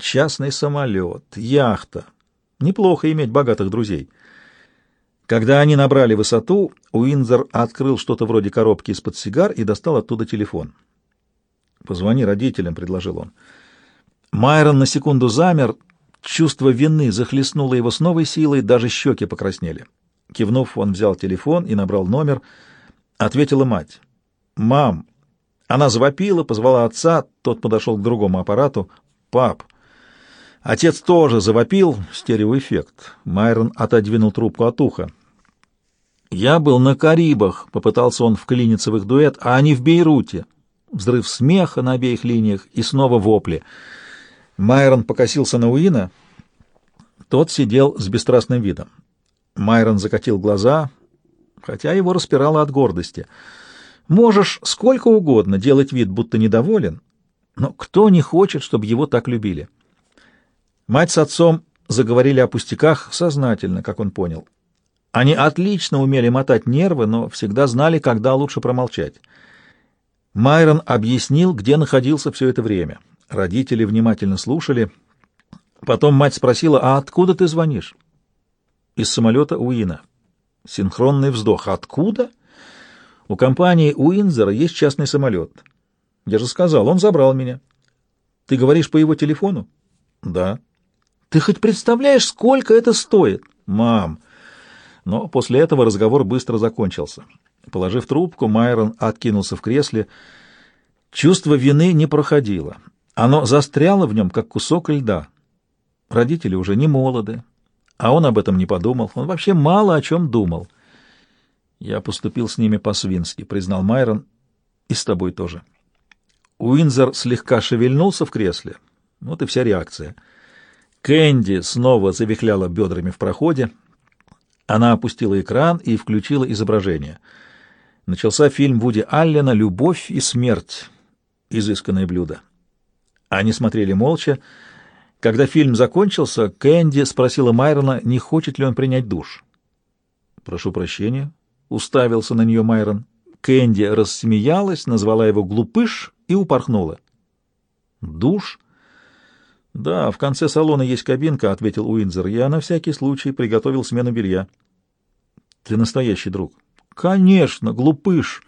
Частный самолет, яхта. Неплохо иметь богатых друзей. Когда они набрали высоту, Уинзер открыл что-то вроде коробки из-под сигар и достал оттуда телефон. «Позвони родителям», — предложил он. Майрон на секунду замер, чувство вины захлестнуло его с новой силой, даже щеки покраснели. Кивнув, он взял телефон и набрал номер. Ответила мать. «Мам!» Она завопила, позвала отца, тот подошел к другому аппарату. «Пап!» Отец тоже завопил, стереоэффект. Майрон отодвинул трубку от уха. «Я был на Карибах», — попытался он в их дуэт, — «а они в Бейруте». Взрыв смеха на обеих линиях и снова вопли. Майрон покосился на Уина. Тот сидел с бесстрастным видом. Майрон закатил глаза, хотя его распирало от гордости. «Можешь сколько угодно делать вид, будто недоволен, но кто не хочет, чтобы его так любили?» Мать с отцом заговорили о пустяках сознательно, как он понял. Они отлично умели мотать нервы, но всегда знали, когда лучше промолчать. Майрон объяснил, где находился все это время. Родители внимательно слушали. Потом мать спросила, «А откуда ты звонишь?» «Из самолета Уина». Синхронный вздох. «Откуда?» «У компании Уинзера есть частный самолет». «Я же сказал, он забрал меня». «Ты говоришь по его телефону?» «Да». «Ты хоть представляешь, сколько это стоит?» «Мам!» Но после этого разговор быстро закончился. Положив трубку, Майрон откинулся в кресле. Чувство вины не проходило. Оно застряло в нем, как кусок льда. Родители уже не молоды, а он об этом не подумал. Он вообще мало о чем думал. «Я поступил с ними по-свински», — признал Майрон, — «и с тобой тоже». Уинзер слегка шевельнулся в кресле. Вот и вся реакция. Кэнди снова завихляла бедрами в проходе — она опустила экран и включила изображение. Начался фильм Вуди Аллена «Любовь и смерть. Изысканное блюдо». Они смотрели молча. Когда фильм закончился, Кэнди спросила Майрона, не хочет ли он принять душ. «Прошу прощения», — уставился на нее Майрон. Кэнди рассмеялась, назвала его «глупыш» и упорхнула. «Душ?» «Да, в конце салона есть кабинка», — ответил Уинзер. «Я на всякий случай приготовил смену белья». «Ты настоящий друг». «Конечно, глупыш».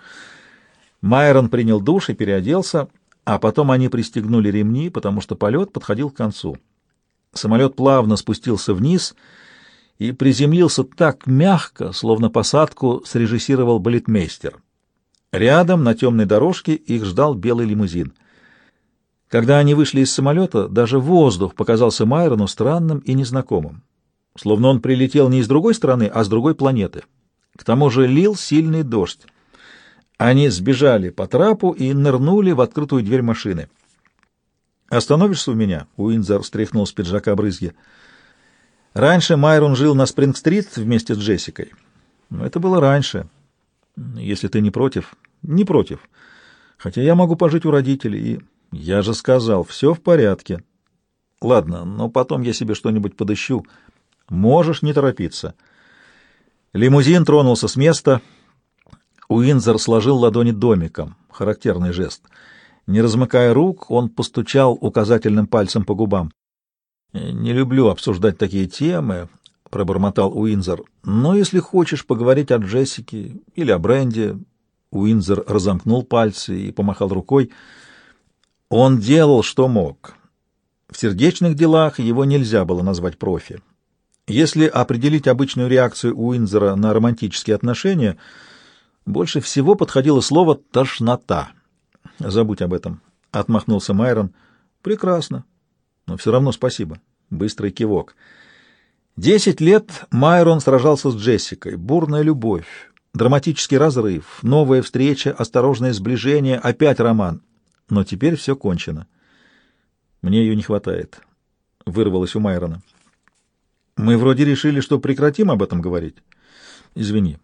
Майрон принял душ и переоделся, а потом они пристегнули ремни, потому что полет подходил к концу. Самолет плавно спустился вниз и приземлился так мягко, словно посадку срежиссировал балетмейстер. Рядом, на темной дорожке, их ждал белый лимузин — когда они вышли из самолета, даже воздух показался Майрону странным и незнакомым, словно он прилетел не из другой страны, а с другой планеты. К тому же лил сильный дождь. Они сбежали по трапу и нырнули в открытую дверь машины. «Остановишься у меня?» — Уинзер стряхнул с пиджака брызги. Раньше Майрон жил на Спринг-стрит вместе с Джессикой. Но это было раньше. Если ты не против. Не против. Хотя я могу пожить у родителей и... Я же сказал, все в порядке. Ладно, но потом я себе что-нибудь подыщу. Можешь не торопиться. Лимузин тронулся с места. Уинзер сложил ладони домиком. Характерный жест. Не размыкая рук, он постучал указательным пальцем по губам. «Не люблю обсуждать такие темы», — пробормотал Уинзер. «Но если хочешь поговорить о Джессике или о Бренде...» Уинзер разомкнул пальцы и помахал рукой — он делал, что мог. В сердечных делах его нельзя было назвать профи. Если определить обычную реакцию Уинзера на романтические отношения, больше всего подходило слово «тошнота». «Забудь об этом», — отмахнулся Майрон. «Прекрасно. Но все равно спасибо». Быстрый кивок. Десять лет Майрон сражался с Джессикой. Бурная любовь, драматический разрыв, новая встреча, осторожное сближение, опять роман. Но теперь все кончено. Мне ее не хватает, — вырвалось у Майрона. Мы вроде решили, что прекратим об этом говорить. Извини.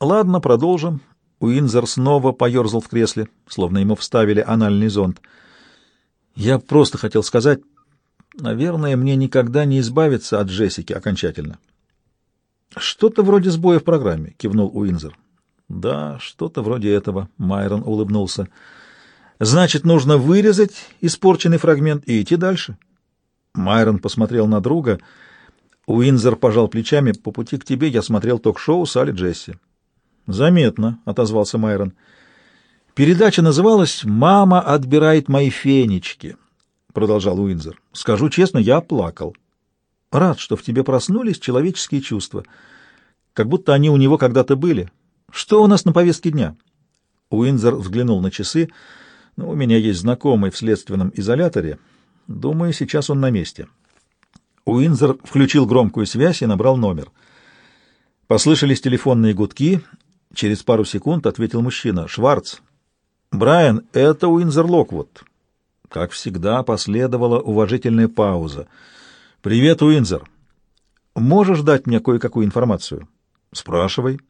Ладно, продолжим. Уинзер снова поерзал в кресле, словно ему вставили анальный зонд. Я просто хотел сказать, наверное, мне никогда не избавиться от Джессики окончательно. Что-то вроде сбоя в программе, кивнул Уинзер. Да, что-то вроде этого, Майрон улыбнулся. Значит, нужно вырезать испорченный фрагмент и идти дальше. Майрон посмотрел на друга. Уинзер пожал плечами. «По пути к тебе я смотрел ток-шоу Салли Джесси». «Заметно», — отозвался Майрон. «Передача называлась «Мама отбирает мои фенечки», — продолжал Уинзер. «Скажу честно, я плакал. Рад, что в тебе проснулись человеческие чувства, как будто они у него когда-то были. Что у нас на повестке дня?» Уинзер взглянул на часы. «Ну, у меня есть знакомый в следственном изоляторе. Думаю, сейчас он на месте». Уинзер включил громкую связь и набрал номер. Послышались телефонные гудки — Через пару секунд ответил мужчина. «Шварц». «Брайан, это Уинзер Локвуд». Как всегда, последовала уважительная пауза. «Привет, Уинзер. Можешь дать мне кое-какую информацию?» «Спрашивай».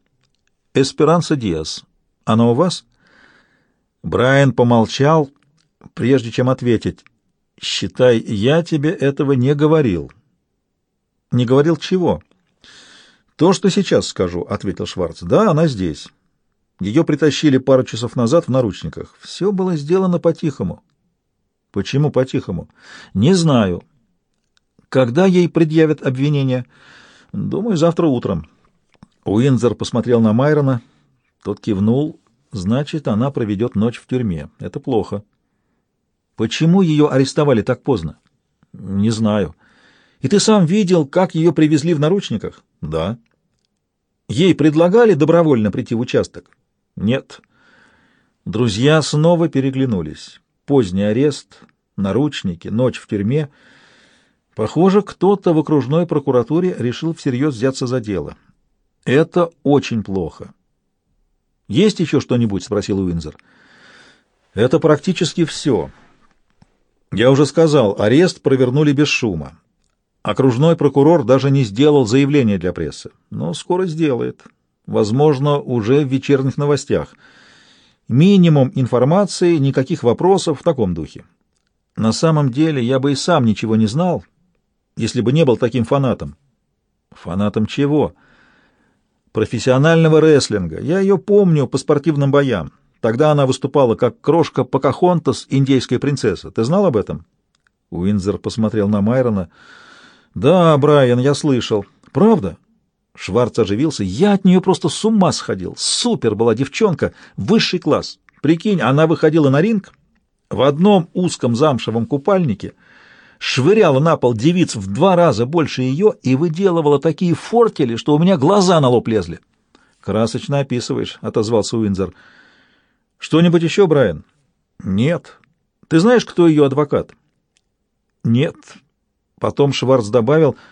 «Эсперанса Диас. Она у вас?» Брайан помолчал, прежде чем ответить. «Считай, я тебе этого не говорил». «Не говорил чего?» «То, что сейчас скажу», — ответил Шварц. «Да, она здесь. Ее притащили пару часов назад в наручниках. Все было сделано по-тихому». «Почему по-тихому?» «Не знаю». «Когда ей предъявят обвинение?» «Думаю, завтра утром». Уинзер посмотрел на Майрона. Тот кивнул. «Значит, она проведет ночь в тюрьме. Это плохо». «Почему ее арестовали так поздно?» «Не знаю». «И ты сам видел, как ее привезли в наручниках?» «Да». Ей предлагали добровольно прийти в участок? Нет. Друзья снова переглянулись. Поздний арест, наручники, ночь в тюрьме. Похоже, кто-то в окружной прокуратуре решил всерьез взяться за дело. Это очень плохо. «Есть еще что-нибудь?» — спросил Уинзер. «Это практически все. Я уже сказал, арест провернули без шума. Окружной прокурор даже не сделал заявление для прессы, но скоро сделает. Возможно, уже в вечерних новостях. Минимум информации, никаких вопросов в таком духе. На самом деле я бы и сам ничего не знал, если бы не был таким фанатом. Фанатом чего? Профессионального рестлинга. Я ее помню по спортивным боям. Тогда она выступала как крошка Покахонтас, индейская принцесса. Ты знал об этом? Уинзер посмотрел на Майрона. «Да, Брайан, я слышал. Правда?» Шварц оживился. «Я от нее просто с ума сходил. Супер была девчонка, высший класс. Прикинь, она выходила на ринг в одном узком замшевом купальнике, швыряла на пол девиц в два раза больше ее и выделывала такие фортели, что у меня глаза на лоб лезли». «Красочно описываешь», — отозвался Уинзер. «Что-нибудь еще, Брайан?» «Нет. Ты знаешь, кто ее адвокат?» «Нет. Потом Шварц добавил —